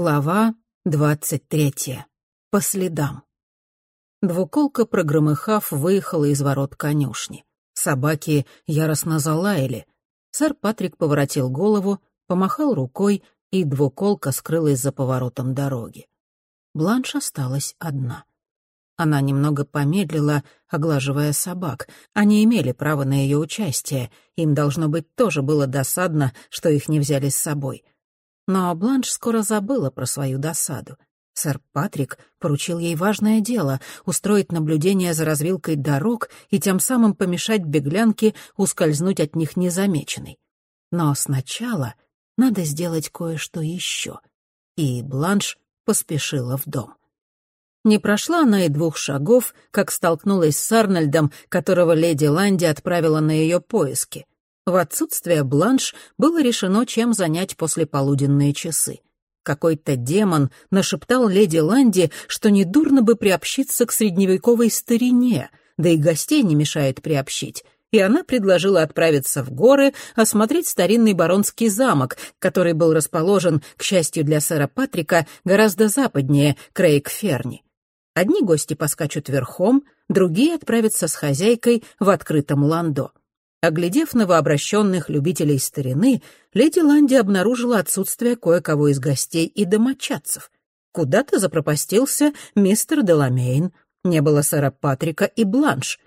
Глава двадцать третья. По следам. Двуколка, прогромыхав, выехала из ворот конюшни. Собаки яростно залаяли. Сэр Патрик поворотил голову, помахал рукой, и двуколка скрылась за поворотом дороги. Бланш осталась одна. Она немного помедлила, оглаживая собак. Они имели право на ее участие. Им, должно быть, тоже было досадно, что их не взяли с собой — но Бланш скоро забыла про свою досаду. Сэр Патрик поручил ей важное дело — устроить наблюдение за развилкой дорог и тем самым помешать беглянке ускользнуть от них незамеченной. Но сначала надо сделать кое-что еще. И Бланш поспешила в дом. Не прошла она и двух шагов, как столкнулась с Арнольдом, которого леди Ланди отправила на ее поиски — в отсутствие Бланш было решено, чем занять послеполуденные часы. Какой-то демон нашептал леди Ланди, что недурно бы приобщиться к средневековой старине, да и гостей не мешает приобщить и она предложила отправиться в горы, осмотреть старинный баронский замок, который был расположен, к счастью для сэра Патрика, гораздо западнее Крейг-Ферни. Одни гости поскачут верхом, другие отправятся с хозяйкой в открытом ландо. Оглядев новообращенных любителей старины, леди Ланди обнаружила отсутствие кое-кого из гостей и домочадцев. Куда-то запропастился мистер Деламейн, не было сэра Патрика и Бланш.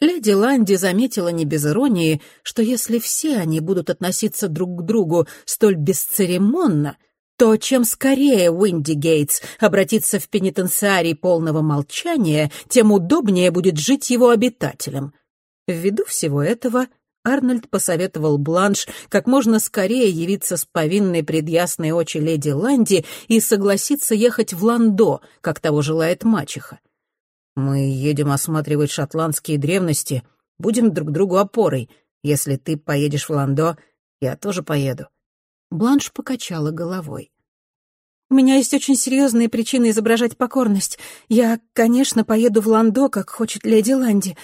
Леди Ланди заметила не без иронии, что если все они будут относиться друг к другу столь бесцеремонно, то чем скорее Уинди Гейтс обратится в пенитенциарий полного молчания, тем удобнее будет жить его обитателям — Ввиду всего этого Арнольд посоветовал Бланш как можно скорее явиться с повинной пред ясной очи леди Ланди и согласиться ехать в Ландо, как того желает мачеха. «Мы едем осматривать шотландские древности, будем друг другу опорой. Если ты поедешь в Ландо, я тоже поеду». Бланш покачала головой. «У меня есть очень серьезные причины изображать покорность. Я, конечно, поеду в Ландо, как хочет леди Ланди,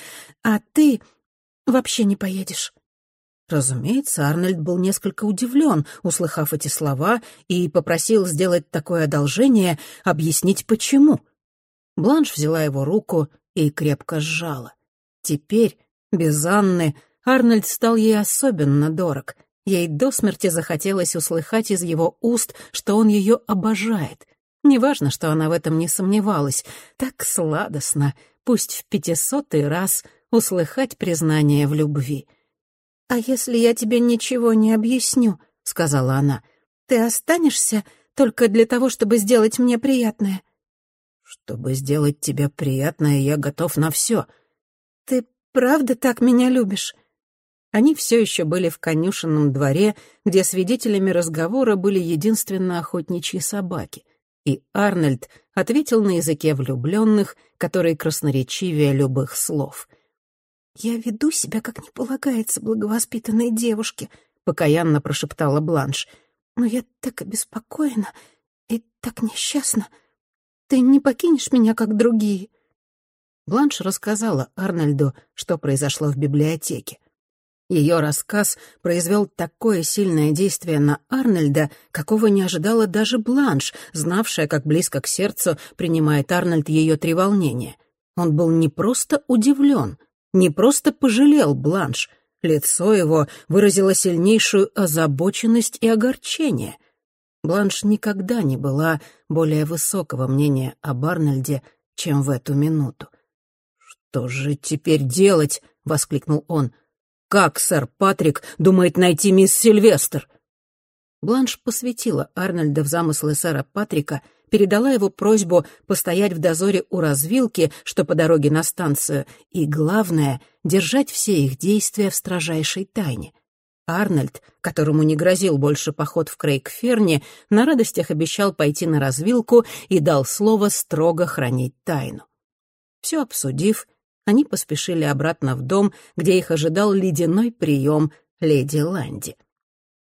а ты вообще не поедешь». Разумеется, Арнольд был несколько удивлен, услыхав эти слова, и попросил сделать такое одолжение, объяснить почему. Бланш взяла его руку и крепко сжала. Теперь, без Анны, Арнольд стал ей особенно дорог. Ей до смерти захотелось услыхать из его уст, что он ее обожает. Неважно, что она в этом не сомневалась. Так сладостно, пусть в пятисотый раз — услыхать признание в любви. «А если я тебе ничего не объясню?» — сказала она. «Ты останешься только для того, чтобы сделать мне приятное?» «Чтобы сделать тебе приятное, я готов на все». «Ты правда так меня любишь?» Они все еще были в конюшенном дворе, где свидетелями разговора были единственно охотничьи собаки. И Арнольд ответил на языке влюбленных, который красноречивее любых слов — «Я веду себя, как не полагается благовоспитанной девушке», — покаянно прошептала Бланш. «Но я так обеспокоена и так несчастна. Ты не покинешь меня, как другие?» Бланш рассказала Арнольду, что произошло в библиотеке. Ее рассказ произвел такое сильное действие на Арнольда, какого не ожидала даже Бланш, знавшая, как близко к сердцу принимает Арнольд ее треволнение. Он был не просто удивлен — не просто пожалел Бланш, лицо его выразило сильнейшую озабоченность и огорчение. Бланш никогда не была более высокого мнения об Арнольде, чем в эту минуту. «Что же теперь делать?» — воскликнул он. «Как сэр Патрик думает найти мисс Сильвестр?» Бланш посвятила Арнольда в замыслы сэра Патрика — передала его просьбу постоять в дозоре у развилки, что по дороге на станцию, и, главное, держать все их действия в строжайшей тайне. Арнольд, которому не грозил больше поход в Крейгферне, на радостях обещал пойти на развилку и дал слово строго хранить тайну. Все обсудив, они поспешили обратно в дом, где их ожидал ледяной прием леди Ланди.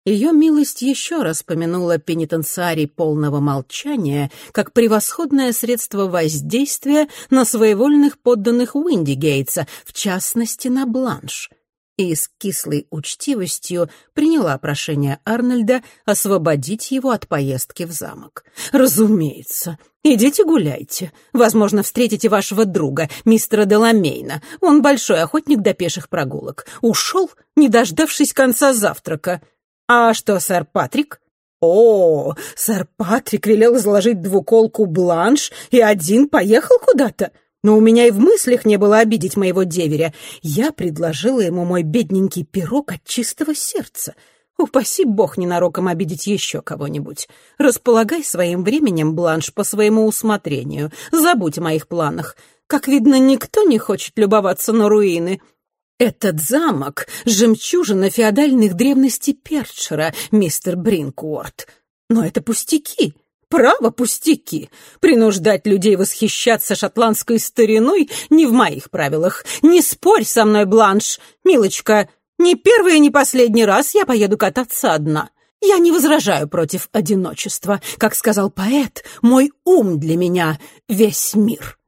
Ее милость еще раз помянула пенитенциарий полного молчания как превосходное средство воздействия на своевольных подданных Уинди Гейтса, в частности, на Бланш. И с кислой учтивостью приняла прошение Арнольда освободить его от поездки в замок. «Разумеется. Идите гуляйте. Возможно, встретите вашего друга, мистера Деламейна. Он большой охотник до пеших прогулок. Ушел, не дождавшись конца завтрака. А что, сэр Патрик?» «О, сэр Патрик велел изложить двуколку бланш, и один поехал куда-то. Но у меня и в мыслях не было обидеть моего деверя. Я предложила ему мой бедненький пирог от чистого сердца. Упаси бог ненароком обидеть еще кого-нибудь. Располагай своим временем, Бланш, по своему усмотрению. Забудь о моих планах. Как видно, никто не хочет любоваться на руины. Этот замок — жемчужина феодальных древностей Перчера, мистер Бринкуорт. Но это пустяки. Право, пустяки. Принуждать людей восхищаться шотландской стариной не в моих правилах. Не спорь со мной, Бланш. Милочка, не первый и не последний раз я поеду кататься одна. Я не возражаю против одиночества. Как сказал поэт, мой ум для меня — весь мир.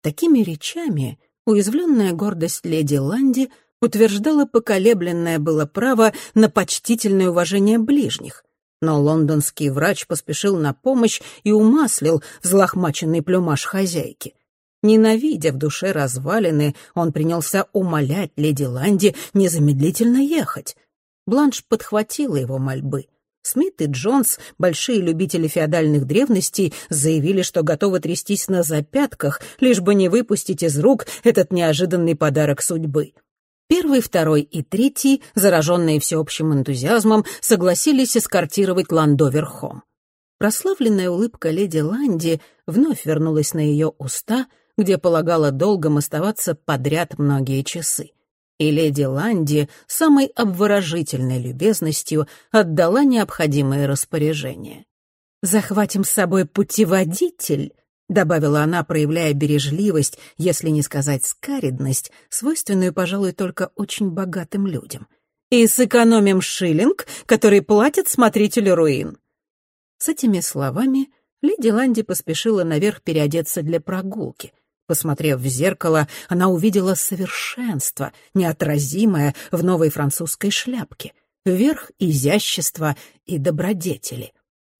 Такими речами уязвленная гордость леди Ланди утверждала поколебленное было право на почтительное уважение ближних — но лондонский врач поспешил на помощь и умаслил взлохмаченный плюмаж хозяйки. Ненавидя в душе развалины, он принялся умолять леди Ланди незамедлительно ехать. Бланш подхватила его мольбы. Смит и Джонс, большие любители феодальных древностей, заявили, что готовы трястись на запятках, лишь бы не выпустить из рук этот неожиданный подарок судьбы. Первый, второй и третий, зараженные всеобщим энтузиазмом, согласились эскортировать Ландо верхом. Прославленная улыбка леди Ланди вновь вернулась на ее уста, где полагала долгом оставаться подряд многие часы. И леди Ланди самой обворожительной любезностью отдала необходимые распоряжения. «Захватим с собой путеводитель», добавила она, проявляя бережливость, если не сказать скаридность, свойственную, пожалуй, только очень богатым людям. «И сэкономим шиллинг, который платит смотрителю руин». С этими словами леди Ланди поспешила наверх переодеться для прогулки. Посмотрев в зеркало, она увидела совершенство, неотразимое в новой французской шляпке, верх изящества и добродетели.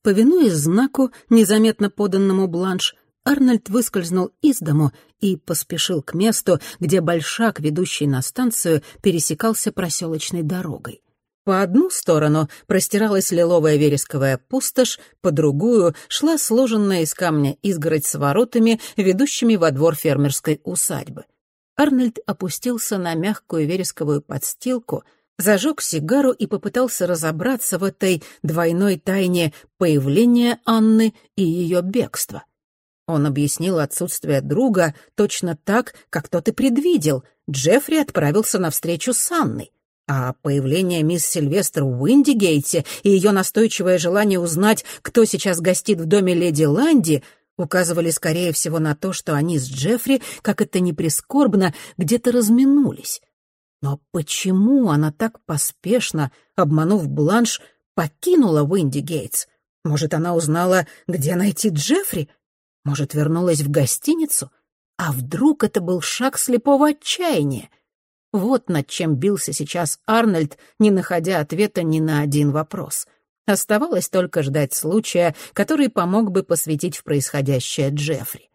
Повинуясь знаку, незаметно поданному бланш, Арнольд выскользнул из дому и поспешил к месту, где большак, ведущий на станцию, пересекался проселочной дорогой. По одну сторону простиралась лиловая вересковая пустошь, по другую шла сложенная из камня изгородь с воротами, ведущими во двор фермерской усадьбы. Арнольд опустился на мягкую вересковую подстилку, зажег сигару и попытался разобраться в этой двойной тайне появления Анны и ее бегства. Он объяснил отсутствие друга точно так, как тот и предвидел. Джеффри отправился на встречу с Анной. А появление мисс Сильвестр в Уиндигейте и ее настойчивое желание узнать, кто сейчас гостит в доме леди Ланди, указывали, скорее всего, на то, что они с Джеффри, как это ни прискорбно, где-то разминулись. Но почему она так поспешно, обманув Бланш, покинула Уиндигейтс? Может, она узнала, где найти Джеффри? Может, вернулась в гостиницу? А вдруг это был шаг слепого отчаяния? Вот над чем бился сейчас Арнольд, не находя ответа ни на один вопрос. Оставалось только ждать случая, который помог бы посвятить в происходящее Джеффри.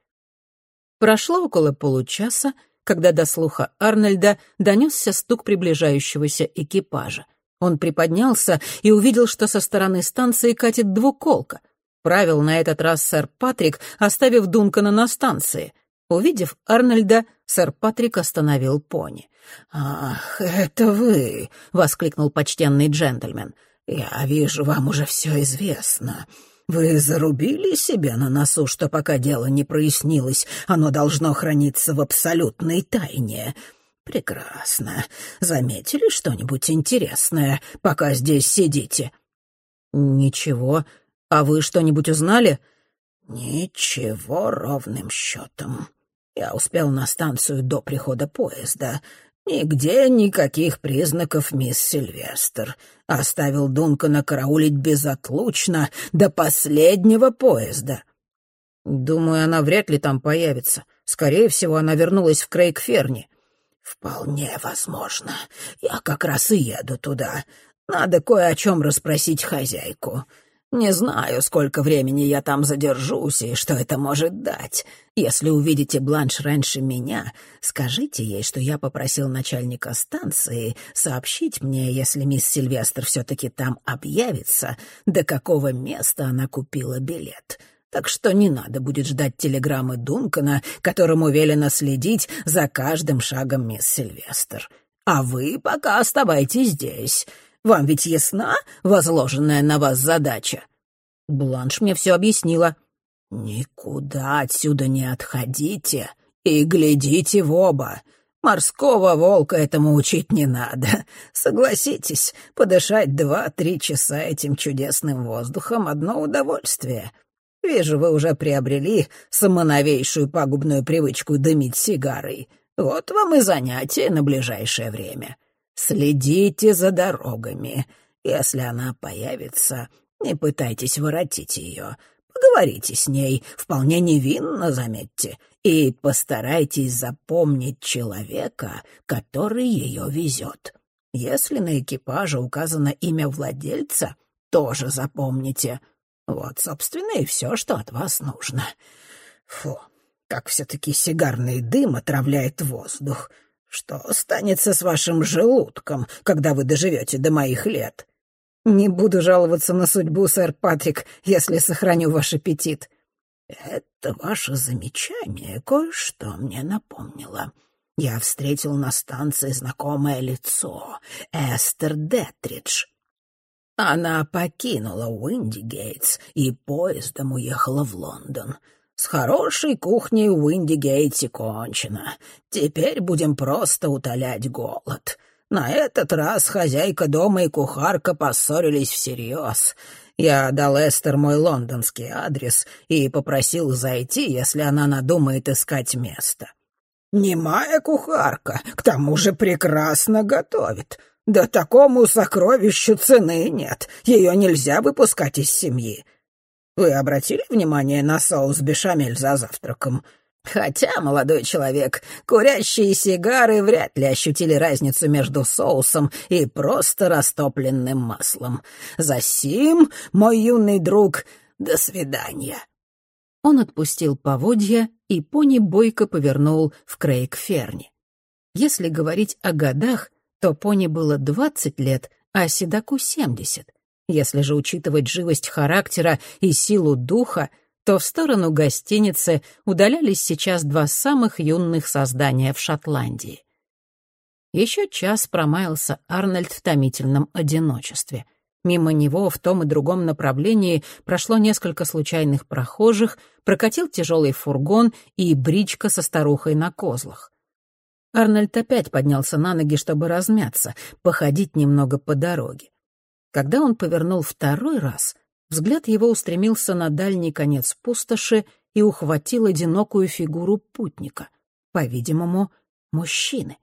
Прошло около получаса, когда до слуха Арнольда донесся стук приближающегося экипажа. Он приподнялся и увидел, что со стороны станции катит двуколка — Правил на этот раз сэр Патрик, оставив Дункана на станции. Увидев Арнольда, сэр Патрик остановил пони. «Ах, это вы!» — воскликнул почтенный джентльмен. «Я вижу, вам уже все известно. Вы зарубили себе на носу, что пока дело не прояснилось, оно должно храниться в абсолютной тайне. Прекрасно. Заметили что-нибудь интересное, пока здесь сидите?» «Ничего», «А вы что-нибудь узнали?» «Ничего ровным счетом. Я успел на станцию до прихода поезда. Нигде никаких признаков мисс Сильвестр. Оставил Дункана караулить безотлучно до последнего поезда». «Думаю, она вряд ли там появится. Скорее всего, она вернулась в Крейгферни». «Вполне возможно. Я как раз и еду туда. Надо кое о чем расспросить хозяйку. Не знаю, сколько времени я там задержусь и что это может дать. Если увидите Бланш раньше меня, скажите ей, что я попросил начальника станции сообщить мне, если мисс Сильвестр все-таки там объявится, до какого места она купила билет. Так что не надо будет ждать телеграммы Дункана, которому велено следить за каждым шагом мисс Сильвестр. А вы пока оставайтесь здесь. Вам ведь ясна возложенная на вас задача?» Бланш мне все объяснила. «Никуда отсюда не отходите и глядите в оба. Морского волка этому учить не надо. Согласитесь, подышать два-три часа этим чудесным воздухом — одно удовольствие. Вижу, вы уже приобрели самоновейшую пагубную привычку дымить сигарой. Вот вам и занятие на ближайшее время. Следите за дорогами. Если она появится, не пытайтесь воротить ее. Поговорите с ней, вполне невинно, заметьте, и постарайтесь запомнить человека, который ее везет. Если на экипаже указано имя владельца, тоже запомните. Вот, собственно, и все, что от вас нужно. Фу, как все-таки сигарный дым отравляет воздух. Что останется с вашим желудком, когда вы доживете до моих лет? Не буду жаловаться на судьбу, сэр Патрик, если сохраню ваш аппетит. Это ваше замечание кое-что мне напомнило. Я встретил на станции знакомое лицо, Эстер Детридж. Она покинула Уиндигейтс и поездом уехала в Лондон. С хорошей кухней в Уиндигейте кончено. Теперь будем просто утолять голод. На этот раз хозяйка дома и кухарка поссорились всерьез. Я дал Эстер мой лондонский адрес и попросил зайти, если она надумает искать место. Немая кухарка, к тому же прекрасно готовит. Да такому сокровищу цены нет, ее нельзя выпускать из семьи. Вы обратили внимание на соус бешамель за завтраком? Хотя, молодой человек, курящие сигары вряд ли ощутили разницу между соусом и просто растопленным маслом. Засим, мой юный друг, до свидания. Он отпустил поводья, и пони бойко повернул в Крейг-Ферни. Если говорить о годах, то пони было двадцать лет, а седаку семьдесят. Если же учитывать живость характера и силу духа, то в сторону гостиницы удалялись сейчас два самых юных создания в Шотландии. Еще час промаялся Арнольд в томительном одиночестве. Мимо него в том и другом направлении прошло несколько случайных прохожих, прокатил тяжелый фургон и бричка со старухой на козлах. Арнольд опять поднялся на ноги, чтобы размяться, походить немного по дороге. Когда он повернул второй раз, взгляд его устремился на дальний конец пустоши и ухватил одинокую фигуру путника, по-видимому, мужчины.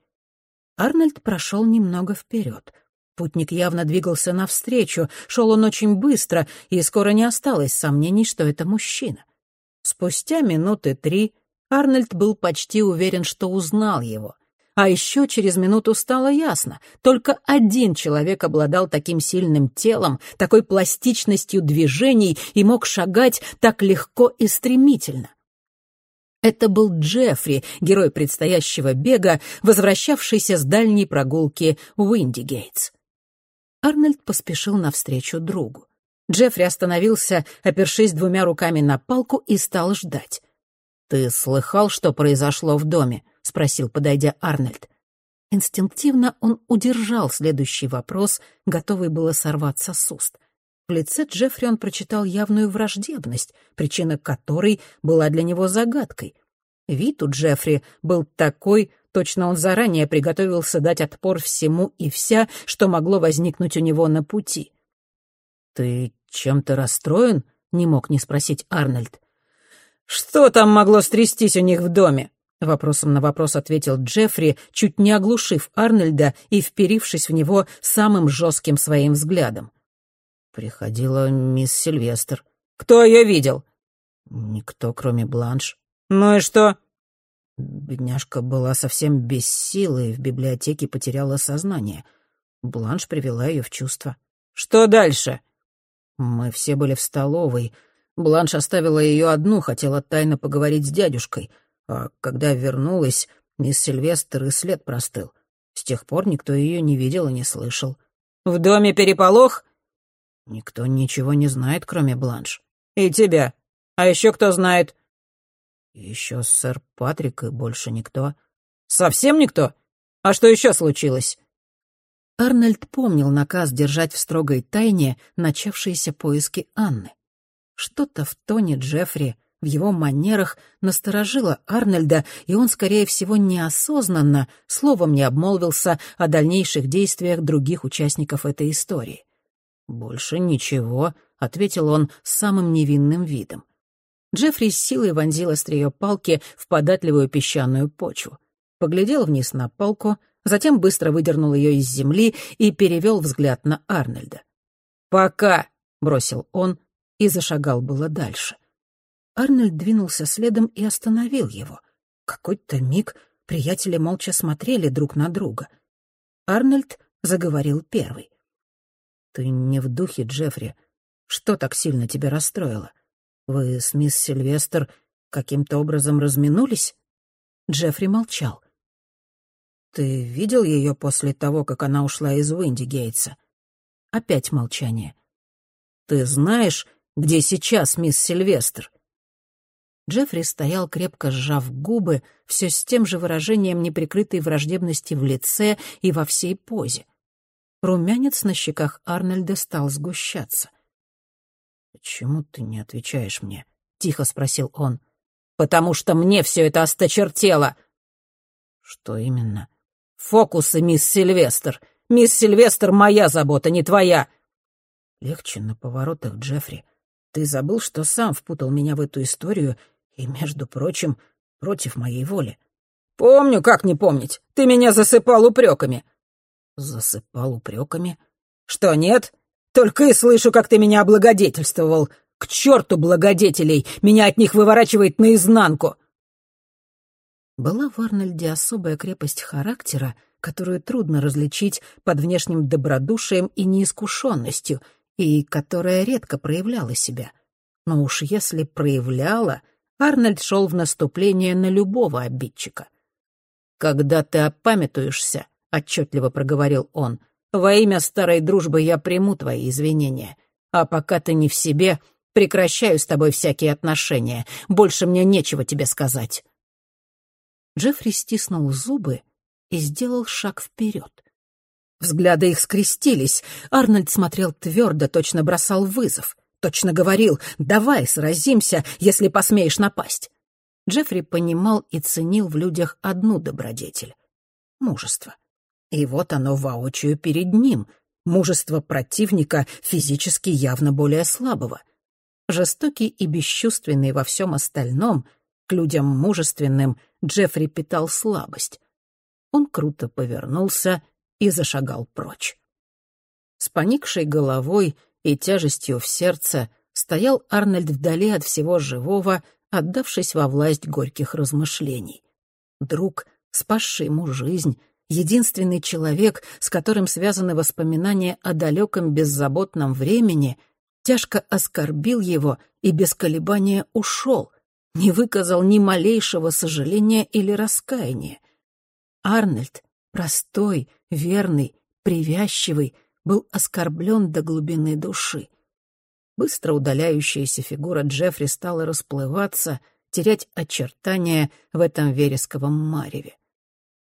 Арнольд прошел немного вперед. Путник явно двигался навстречу, шел он очень быстро, и скоро не осталось сомнений, что это мужчина. Спустя минуты три Арнольд был почти уверен, что узнал его. А еще через минуту стало ясно, только один человек обладал таким сильным телом, такой пластичностью движений и мог шагать так легко и стремительно. Это был Джеффри, герой предстоящего бега, возвращавшийся с дальней прогулки в Уиндигейтс. Арнольд поспешил навстречу другу. Джеффри остановился, опершись двумя руками на палку, и стал ждать. «Ты слыхал, что произошло в доме?» — спросил, подойдя Арнольд. Инстинктивно он удержал следующий вопрос, готовый было сорваться с уст. В лице Джеффри он прочитал явную враждебность, причина которой была для него загадкой. Вид у Джеффри был такой, точно он заранее приготовился дать отпор всему и вся, что могло возникнуть у него на пути. «Ты чем-то расстроен?» — не мог не спросить Арнольд. «Что там могло стрястись у них в доме?» Вопросом на вопрос ответил Джеффри, чуть не оглушив Арнольда и вперившись в него самым жестким своим взглядом. Приходила мисс Сильвестр. «Кто ее видел?» «Никто, кроме Бланш». «Ну и что?» Бедняжка была совсем без силы и в библиотеке потеряла сознание. Бланш привела ее в чувство. «Что дальше?» Мы все были в столовой. Бланш оставила ее одну, хотела тайно поговорить с дядюшкой. А когда вернулась, мисс Сильвестр и след простыл. С тех пор никто ее не видел и не слышал. «В доме переполох?» «Никто ничего не знает, кроме Бланш». «И тебя. А еще кто знает?» «Еще сэр Патрик и больше никто». «Совсем никто? А что еще случилось?» Арнольд помнил наказ держать в строгой тайне начавшиеся поиски Анны. Что-то в тоне Джеффри, в его манерах насторожило Арнольда, и он, скорее всего, неосознанно словом не обмолвился о дальнейших действиях других участников этой истории. «Больше ничего», — ответил он с самым невинным видом. Джеффри с силой вонзил острие палки в податливую песчаную почву. Поглядел вниз на палку — затем быстро выдернул ее из земли и перевел взгляд на Арнольда. «Пока!» — бросил он и зашагал было дальше. Арнольд двинулся следом и остановил его. Какой-то миг приятели молча смотрели друг на друга. Арнольд заговорил первый. «Ты не в духе, Джеффри. Что так сильно тебя расстроило? Вы с мисс Сильвестр каким-то образом разминулись?» Джеффри молчал. «Ты видел ее после того, как она ушла из Уинди Гейтса?» Опять молчание. «Ты знаешь, где сейчас мисс Сильвестр?» Джеффри стоял, крепко сжав губы, все с тем же выражением неприкрытой враждебности в лице и во всей позе. Румянец на щеках Арнольда стал сгущаться. «Почему ты не отвечаешь мне?» — тихо спросил он. «Потому что мне все это осточертело!» «Что именно?» «Фокусы, мисс Сильвестр. Мисс Сильвестр — моя забота, не твоя». «Легче на поворотах, Джеффри. Ты забыл, что сам впутал меня в эту историю и, между прочим, против моей воли». «Помню, как не помнить. Ты меня засыпал упреками». «Засыпал упреками?» «Что, нет? Только и слышу, как ты меня облагодетельствовал. К черту благодетелей! Меня от них выворачивает наизнанку!» Была в Арнольде особая крепость характера, которую трудно различить под внешним добродушием и неискушенностью, и которая редко проявляла себя. Но уж если проявляла, Арнольд шел в наступление на любого обидчика. «Когда ты опамятуешься», — отчетливо проговорил он, — «во имя старой дружбы я приму твои извинения. А пока ты не в себе, прекращаю с тобой всякие отношения. Больше мне нечего тебе сказать». Джеффри стиснул зубы и сделал шаг вперед. Взгляды их скрестились. Арнольд смотрел твердо, точно бросал вызов. Точно говорил «давай, сразимся, если посмеешь напасть». Джеффри понимал и ценил в людях одну добродетель — мужество. И вот оно воочию перед ним — мужество противника, физически явно более слабого. Жестокий и бесчувственный во всем остальном — к людям мужественным Джеффри питал слабость. Он круто повернулся и зашагал прочь. С поникшей головой и тяжестью в сердце стоял Арнольд вдали от всего живого, отдавшись во власть горьких размышлений. Друг, спасший ему жизнь, единственный человек, с которым связаны воспоминания о далеком беззаботном времени, тяжко оскорбил его и без колебания ушел, не выказал ни малейшего сожаления или раскаяния. Арнольд, простой, верный, привязчивый, был оскорблен до глубины души. Быстро удаляющаяся фигура Джеффри стала расплываться, терять очертания в этом вересковом мареве.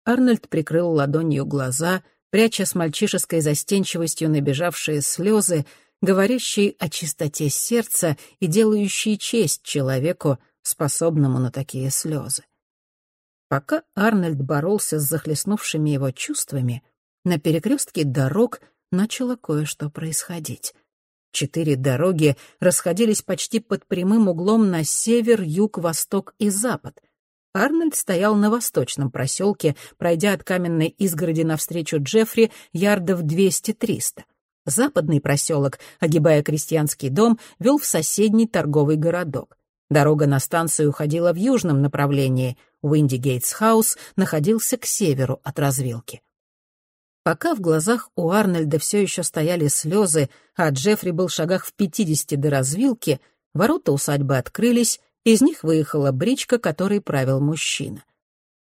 Арнольд прикрыл ладонью глаза, пряча с мальчишеской застенчивостью набежавшие слезы, говорящие о чистоте сердца и делающие честь человеку, способному на такие слезы. Пока Арнольд боролся с захлестнувшими его чувствами, на перекрестке дорог начало кое-что происходить. Четыре дороги расходились почти под прямым углом на север, юг, восток и запад. Арнольд стоял на восточном проселке, пройдя от каменной изгороди навстречу Джеффри ярдов 200-300. Западный проселок, огибая крестьянский дом, вел в соседний торговый городок. Дорога на станцию уходила в южном направлении, Уинди-Гейтс-хаус находился к северу от развилки. Пока в глазах у Арнольда все еще стояли слезы, а Джеффри был в шагах в пятидесяти до развилки, ворота усадьбы открылись, из них выехала бричка, которой правил мужчина.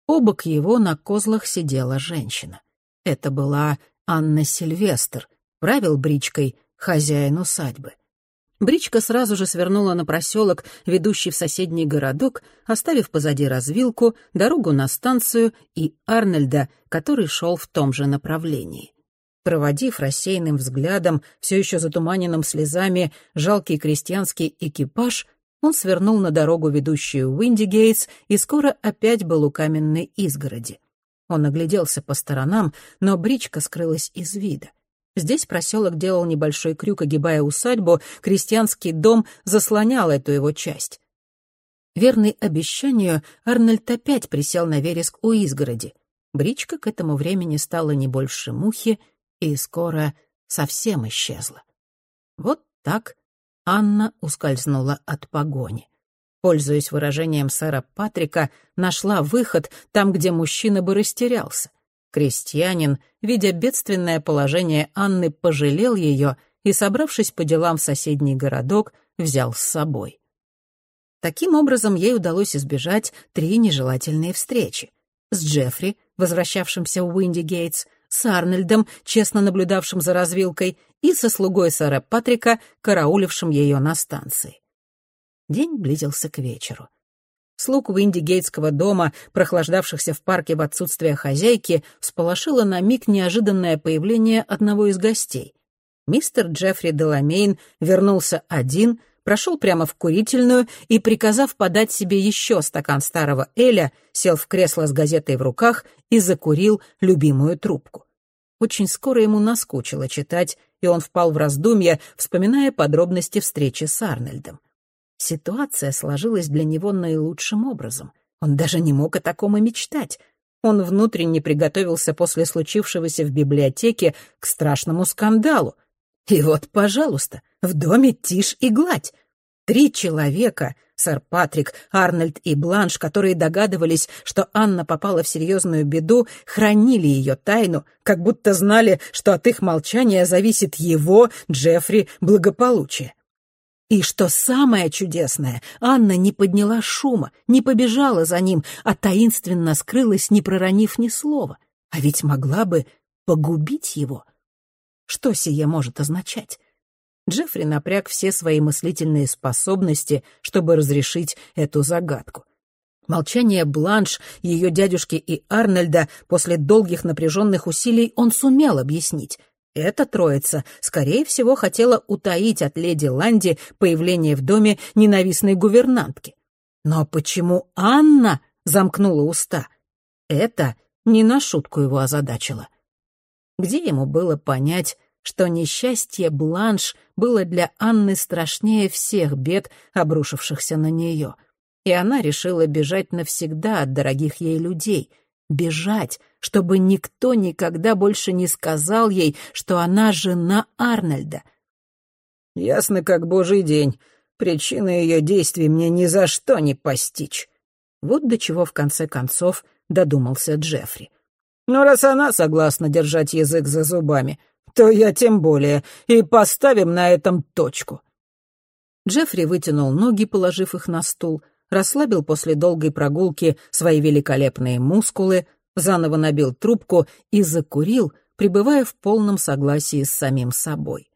Обок его на козлах сидела женщина. Это была Анна Сильвестр, правил бричкой хозяин усадьбы. Бричка сразу же свернула на проселок, ведущий в соседний городок, оставив позади развилку, дорогу на станцию и Арнольда, который шел в том же направлении. Проводив рассеянным взглядом, все еще затуманенным слезами, жалкий крестьянский экипаж, он свернул на дорогу, ведущую в Уиндигейтс, и скоро опять был у каменной изгороди. Он огляделся по сторонам, но бричка скрылась из вида. Здесь проселок делал небольшой крюк, огибая усадьбу, крестьянский дом заслонял эту его часть. Верный обещанию, Арнольд опять присел на вереск у изгороди. Бричка к этому времени стала не больше мухи и скоро совсем исчезла. Вот так Анна ускользнула от погони. Пользуясь выражением сэра Патрика, нашла выход там, где мужчина бы растерялся — Крестьянин, видя бедственное положение Анны, пожалел ее и, собравшись по делам в соседний городок, взял с собой. Таким образом, ей удалось избежать три нежелательные встречи. С Джеффри, возвращавшимся в Уинди Гейтс, с Арнольдом, честно наблюдавшим за развилкой, и со слугой сэра Патрика, караулившим ее на станции. День близился к вечеру. Слуг Уиндигейтского дома, прохлаждавшихся в парке в отсутствие хозяйки, всполошило на миг неожиданное появление одного из гостей. Мистер Джеффри Деламейн вернулся один, прошел прямо в курительную и, приказав подать себе еще стакан старого Эля, сел в кресло с газетой в руках и закурил любимую трубку. Очень скоро ему наскучило читать, и он впал в раздумья, вспоминая подробности встречи с Арнольдом. Ситуация сложилась для него наилучшим образом. Он даже не мог о таком и мечтать. Он внутренне приготовился после случившегося в библиотеке к страшному скандалу. И вот, пожалуйста, в доме тишь и гладь. Три человека, сэр Патрик, Арнольд и Бланш, которые догадывались, что Анна попала в серьезную беду, хранили ее тайну, как будто знали, что от их молчания зависит его, Джеффри, благополучие. И что самое чудесное, Анна не подняла шума, не побежала за ним, а таинственно скрылась, не проронив ни слова. А ведь могла бы погубить его. Что сие может означать? Джеффри напряг все свои мыслительные способности, чтобы разрешить эту загадку. Молчание Бланш, ее дядюшки и Арнольда после долгих напряженных усилий он сумел объяснить — эта троица, скорее всего, хотела утаить от леди Ланди появление в доме ненавистной гувернантки. Но почему Анна замкнула уста? Это не на шутку его озадачило. Где ему было понять, что несчастье Бланш было для Анны страшнее всех бед, обрушившихся на нее, и она решила бежать навсегда от дорогих ей людей — бежать, чтобы никто никогда больше не сказал ей, что она жена Арнольда. «Ясно как божий день. Причины ее действий мне ни за что не постичь». Вот до чего в конце концов додумался Джеффри. «Но раз она согласна держать язык за зубами, то я тем более, и поставим на этом точку». Джеффри вытянул ноги, положив их на стул, расслабил после долгой прогулки свои великолепные мускулы, заново набил трубку и закурил, пребывая в полном согласии с самим собой.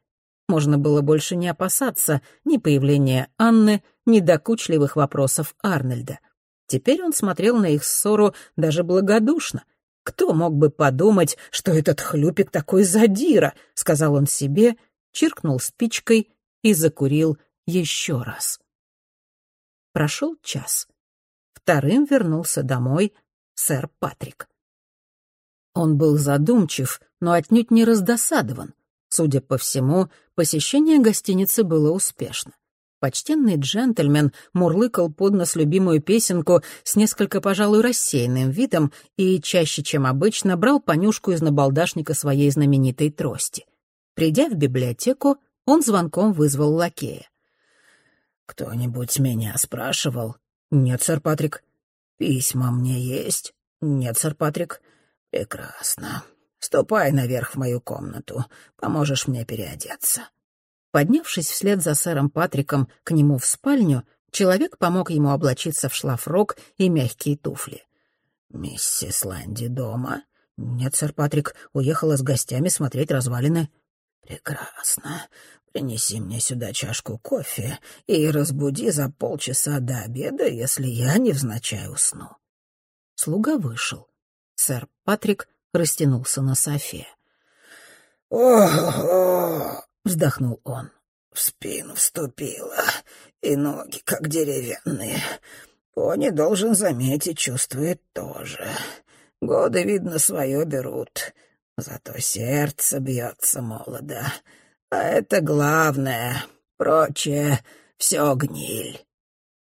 Можно было больше не опасаться ни появления Анны, ни докучливых вопросов Арнольда. Теперь он смотрел на их ссору даже благодушно. «Кто мог бы подумать, что этот хлюпик такой задира?» — сказал он себе, чиркнул спичкой и закурил еще раз. Прошел час. Вторым вернулся домой сэр Патрик. Он был задумчив, но отнюдь не раздосадован. Судя по всему, посещение гостиницы было успешно. Почтенный джентльмен мурлыкал под нос любимую песенку с несколько, пожалуй, рассеянным видом и чаще, чем обычно, брал понюшку из набалдашника своей знаменитой трости. Придя в библиотеку, он звонком вызвал лакея. «Кто-нибудь меня спрашивал?» «Нет, сэр Патрик». «Письма мне есть?» «Нет, сэр Патрик». «Прекрасно. Ступай наверх в мою комнату. Поможешь мне переодеться». Поднявшись вслед за сэром Патриком к нему в спальню, человек помог ему облачиться в шлафрок и мягкие туфли. «Миссис Ланди дома?» «Нет, сэр Патрик, уехала с гостями смотреть развалины». «Прекрасно. Принеси мне сюда чашку кофе и разбуди за полчаса до обеда, если я невзначай усну». Слуга вышел. Сэр Патрик растянулся на софе. «Ого!» — вздохнул он. «В спину вступила, и ноги как деревянные. Пони, должен заметить, чувствует тоже. Годы, видно, свое берут, зато сердце бьется молодо. А это главное, прочее — все гниль».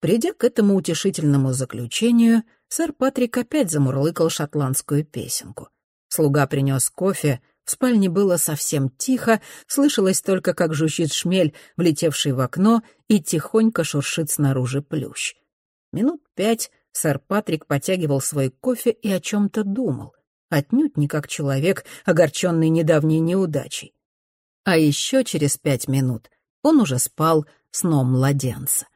Придя к этому утешительному заключению, сэр Патрик опять замурлыкал шотландскую песенку. Слуга принес кофе, в спальне было совсем тихо, слышалось только, как жужжит шмель, влетевший в окно, и тихонько шуршит снаружи плющ. Минут пять сэр Патрик потягивал свой кофе и о чем-то думал, отнюдь не как человек, огорченный недавней неудачей. А еще через пять минут он уже спал сном младенца.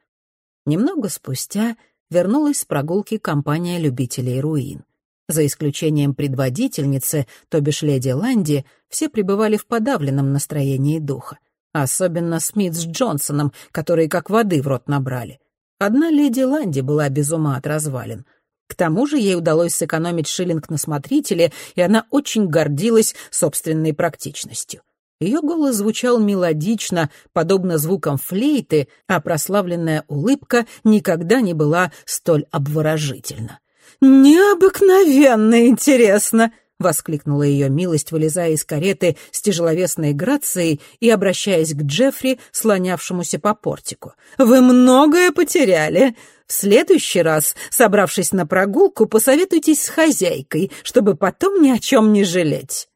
Немного спустя вернулась с прогулки компания любителей руин. За исключением предводительницы, то бишь леди Ланди, все пребывали в подавленном настроении духа. Особенно Смит с Джонсоном, которые как воды в рот набрали. Одна леди Ланди была без ума от развалин. К тому же ей удалось сэкономить шиллинг на смотрителе, и она очень гордилась собственной практичностью. Ее голос звучал мелодично, подобно звукам флейты, а прославленная улыбка никогда не была столь обворожительна. «Необыкновенно интересно!» — воскликнула ее милость, вылезая из кареты с тяжеловесной грацией и обращаясь к Джеффри, слонявшемуся по портику. «Вы многое потеряли. В следующий раз, собравшись на прогулку, посоветуйтесь с хозяйкой, чтобы потом ни о чем не жалеть».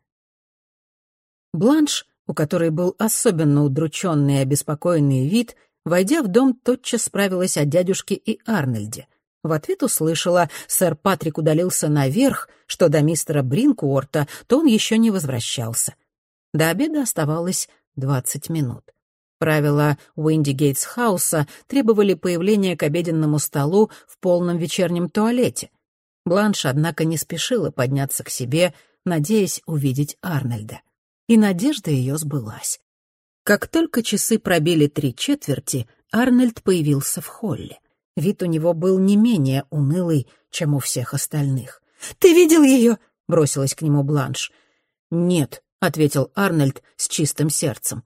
Бланш, у которой был особенно удрученный и обеспокоенный вид, войдя в дом, тотчас справилась о дядюшке и Арнольде — в ответ услышала, сэр Патрик удалился наверх, что до мистера Бринкуорта, то он еще не возвращался. До обеда оставалось двадцать минут. Правила Уинди Хауса требовали появления к обеденному столу в полном вечернем туалете. Бланш, однако, не спешила подняться к себе, надеясь увидеть Арнольда. И надежда ее сбылась. Как только часы пробили три четверти, Арнольд появился в холле. Вид у него был не менее унылый, чем у всех остальных. «Ты видел ее?» — бросилась к нему Бланш. «Нет», — ответил Арнольд с чистым сердцем.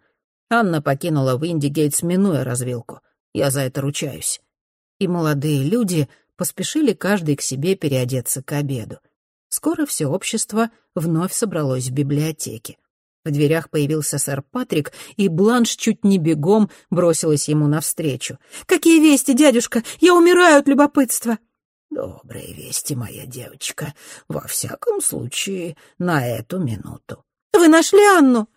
Анна покинула Виндигейтс, минуя развилку. Я за это ручаюсь. И молодые люди поспешили каждый к себе переодеться к обеду. Скоро все общество вновь собралось в библиотеке. В дверях появился сэр Патрик, и Бланш чуть не бегом бросилась ему навстречу. «Какие вести, дядюшка? Я умираю от любопытства!» «Добрые вести, моя девочка. Во всяком случае, на эту минуту». «Вы нашли Анну?»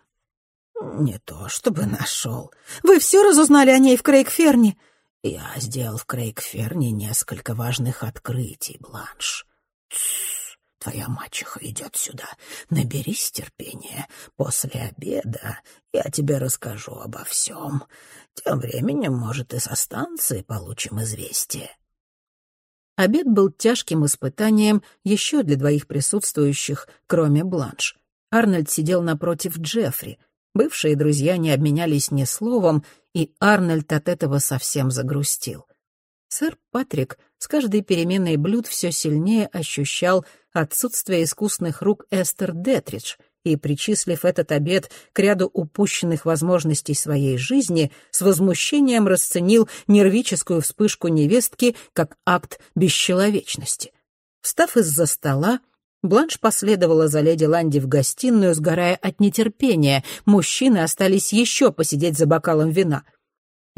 «Не то чтобы нашел. Вы все разузнали о ней в Крейгферне?» «Я сделал в Крейгферне несколько важных открытий, Бланш». «Тссс!» Твоя мачеха идет сюда. Наберись терпения. После обеда я тебе расскажу обо всем. Тем временем, может, и со станции получим известие». Обед был тяжким испытанием еще для двоих присутствующих, кроме Бланш. Арнольд сидел напротив Джеффри. Бывшие друзья не обменялись ни словом, и Арнольд от этого совсем загрустил. Сэр Патрик с каждой переменой блюд все сильнее ощущал отсутствие искусных рук Эстер Детридж и, причислив этот обед к ряду упущенных возможностей своей жизни, с возмущением расценил нервическую вспышку невестки как акт бесчеловечности. Встав из-за стола, Бланш последовала за леди Ланди в гостиную, сгорая от нетерпения. Мужчины остались еще посидеть за бокалом вина —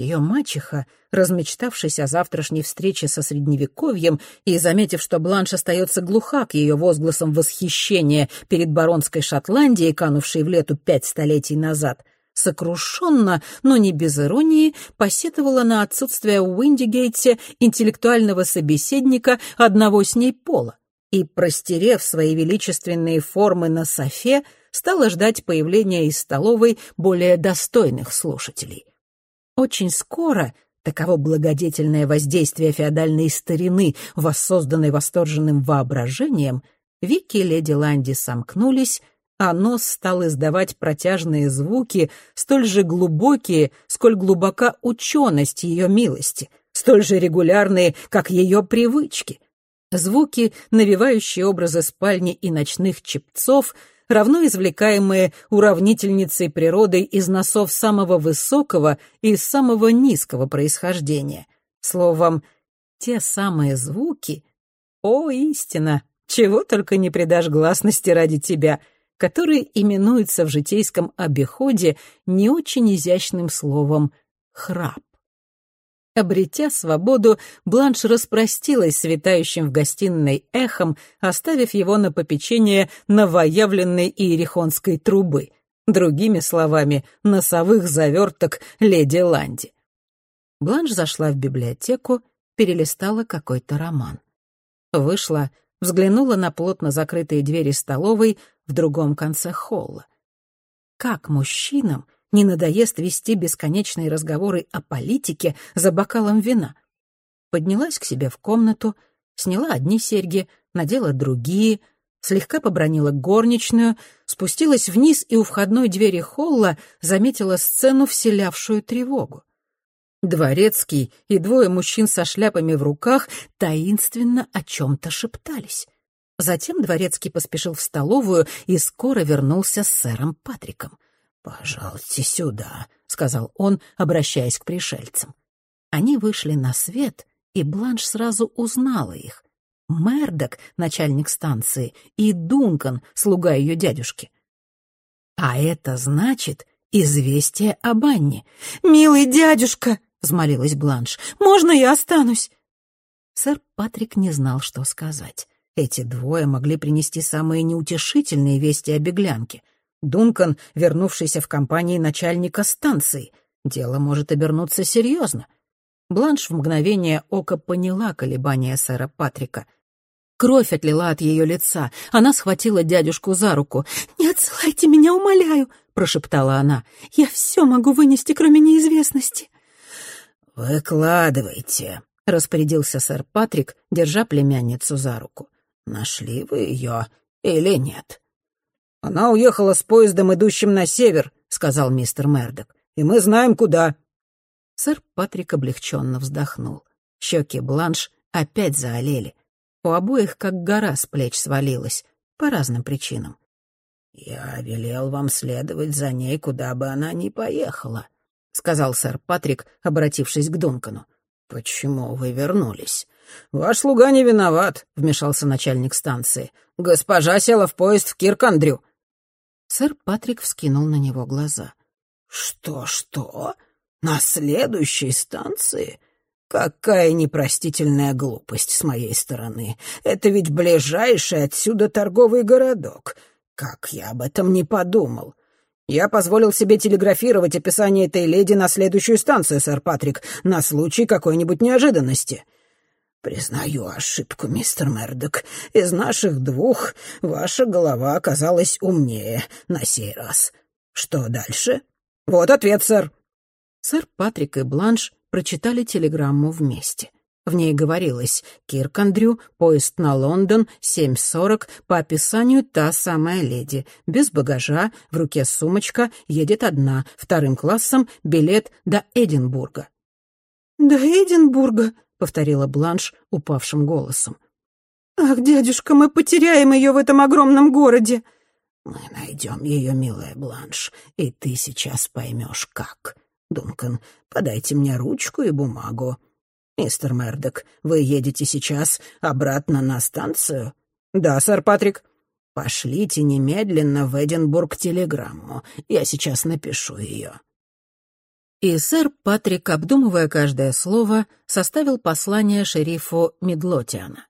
ее мачеха, размечтавшись о завтрашней встрече со Средневековьем и заметив, что Бланш остается глуха к ее возгласам восхищения перед баронской Шотландией, канувшей в лету пять столетий назад, сокрушенно, но не без иронии, посетовала на отсутствие в Уиндигейте интеллектуального собеседника одного с ней пола и, простерев свои величественные формы на софе, стала ждать появления из столовой более достойных слушателей. Очень скоро таково благодетельное воздействие феодальной старины, воссозданной восторженным воображением, веки леди Ланди сомкнулись, а нос стал издавать протяжные звуки, столь же глубокие, сколь глубока ученость ее милости, столь же регулярные, как ее привычки. Звуки, навевающие образы спальни и ночных чепцов, равно извлекаемые уравнительницей природы из носов самого высокого и самого низкого происхождения. Словом, те самые звуки... О, истина! Чего только не придашь гласности ради тебя — который именуется в житейском обиходе не очень изящным словом «храп». Обретя свободу, Бланш распростилась с витающим в гостиной эхом, оставив его на попечение новоявленной иерихонской трубы, другими словами, носовых заверток леди Ланди. Бланш зашла в библиотеку, перелистала какой-то роман. Вышла, взглянула на плотно закрытые двери столовой, в другом конце холла. Как мужчинам не надоест вести бесконечные разговоры о политике за бокалом вина? Поднялась к себе в комнату, сняла одни серьги, надела другие, слегка побронила горничную, спустилась вниз и у входной двери холла заметила сцену, вселявшую тревогу. Дворецкий и двое мужчин со шляпами в руках таинственно о чем-то шептались. Затем Дворецкий поспешил в столовую и скоро вернулся с сэром Патриком. «Пожалуйте сюда», — сказал он, обращаясь к пришельцам. Они вышли на свет, и Бланш сразу узнала их. Мердок, начальник станции, и Дункан, слуга ее дядюшки. А это значит известие об Анне. «Милый дядюшка!» — взмолилась Бланш. «Можно я останусь?» Сэр Патрик не знал, что сказать. Эти двое могли принести самые неутешительные вести о беглянке. Дункан, вернувшийся в компании начальника станции. Дело может обернуться серьезно. Бланш в мгновение ока поняла колебания сэра Патрика. Кровь отлила от ее лица. Она схватила дядюшку за руку. «Не отсылайте меня, умоляю!» — прошептала она. «Я все могу вынести, кроме неизвестности». «Выкладывайте», — распорядился сэр Патрик, держа племянницу за руку. Нашли вы ее или нет? Она уехала с поездом, идущим на север, сказал мистер Мердок. И мы знаем, куда. Сэр Патрик облегченно вздохнул. Щеки Бланш опять заолели. У обоих как гора с плеч свалилась, по разным причинам. «Я велел вам следовать за ней, куда бы она ни поехала», — сказал сэр Патрик, обратившись к Дункану. «Почему вы вернулись?» «Ваш слуга не виноват», — вмешался начальник станции. «Госпожа села в поезд в Киркандрю». Сэр Патрик вскинул на него глаза. «Что-что? На следующей станции? Какая непростительная глупость с моей стороны. Это ведь ближайший отсюда торговый городок. Как я об этом не подумал. Я позволил себе телеграфировать описание этой леди на следующую станцию, сэр Патрик, на случай какой-нибудь неожиданности. «Признаю ошибку, мистер Мердок. Из наших двух ваша голова оказалась умнее на сей раз. Что дальше?» «Вот ответ, сэр». Сэр Патрик и Бланш прочитали телеграмму вместе. В ней говорилось «Киркандрю, поезд на Лондон, 7.40, по описанию та самая леди, без багажа, в руке сумочка, едет одна, вторым классом, билет до Эдинбурга». «До Эдинбурга?» Повторила Бланш упавшим голосом. «Ах, дядюшка, мы потеряем ее в этом огромном городе!» «Мы найдем ее, милая Бланш, и ты сейчас поймешь, как. Дункан, подайте мне ручку и бумагу. Мистер Мердок, вы едете сейчас обратно на станцию?» «Да, сэр Патрик». «Пошлите немедленно в Эдинбург телеграмму. Я сейчас напишу ее». И сэр Патрик, обдумывая каждое слово, составил послание шерифу Медлотиана.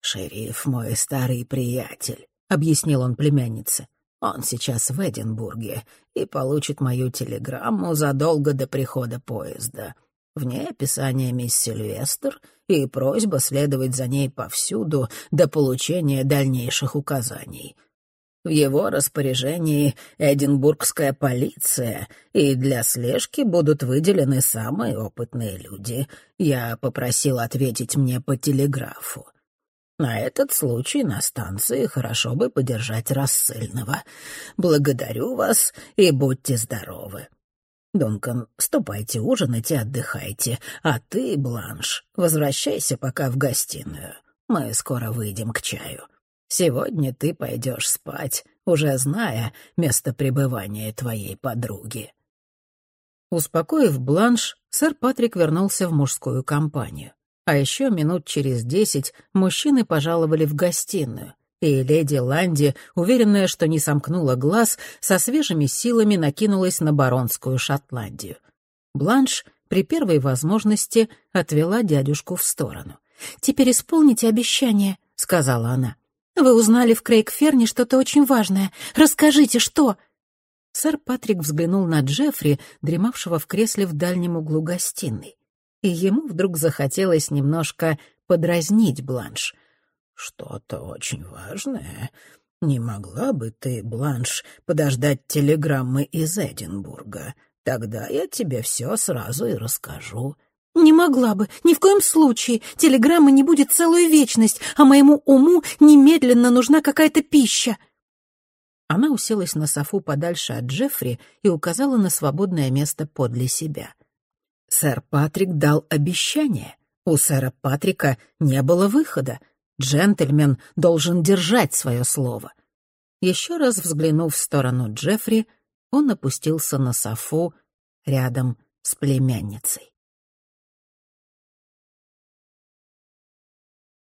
«Шериф мой старый приятель», — объяснил он племяннице. Он сейчас в Эдинбурге и получит мою телеграмму задолго до прихода поезда. В ней описание мисс Сильвестр и просьба следовать за ней повсюду до получения дальнейших указаний. В его распоряжении Эдинбургская полиция, и для слежки будут выделены самые опытные люди. Я попросил ответить мне по телеграфу. На этот случай на станции хорошо бы подержать рассыльного. Благодарю вас и будьте здоровы. Дункан, ступайте ужинать и отдыхайте, а ты, Бланш, возвращайся пока в гостиную. Мы скоро выйдем к чаю. Сегодня ты пойдешь спать, уже зная место пребывания твоей подруги». Успокоив Бланш, сэр Патрик вернулся в мужскую компанию. А еще минут через десять мужчины пожаловали в гостиную, и леди Ланди, уверенная, что не сомкнула глаз, со свежими силами накинулась на баронскую Шотландию. Бланш при первой возможности отвела дядюшку в сторону. «Теперь исполните обещание», — сказала она. «Вы узнали в Крейгферне что-то очень важное. Расскажите, что...» Сэр Патрик взглянул на Джеффри, дремавшего в кресле в дальнем углу гостиной. И ему вдруг захотелось немножко подразнить Бланш. «Что-то очень важное. Не могла бы ты, Бланш, подождать телеграммы из Эдинбурга? Тогда я тебе все сразу и расскажу». «Не могла бы, ни в коем случае. Телеграмма не будет целую вечность, а моему уму немедленно нужна какая-то пища». Она уселась на софу подальше от Джеффри и указала на свободное место подле себя. Сэр Патрик дал обещание. У сэра Патрика не было выхода. Джентльмен должен держать свое слово. Еще раз взглянув в сторону Джеффри, он опустился на софу рядом с племянницей.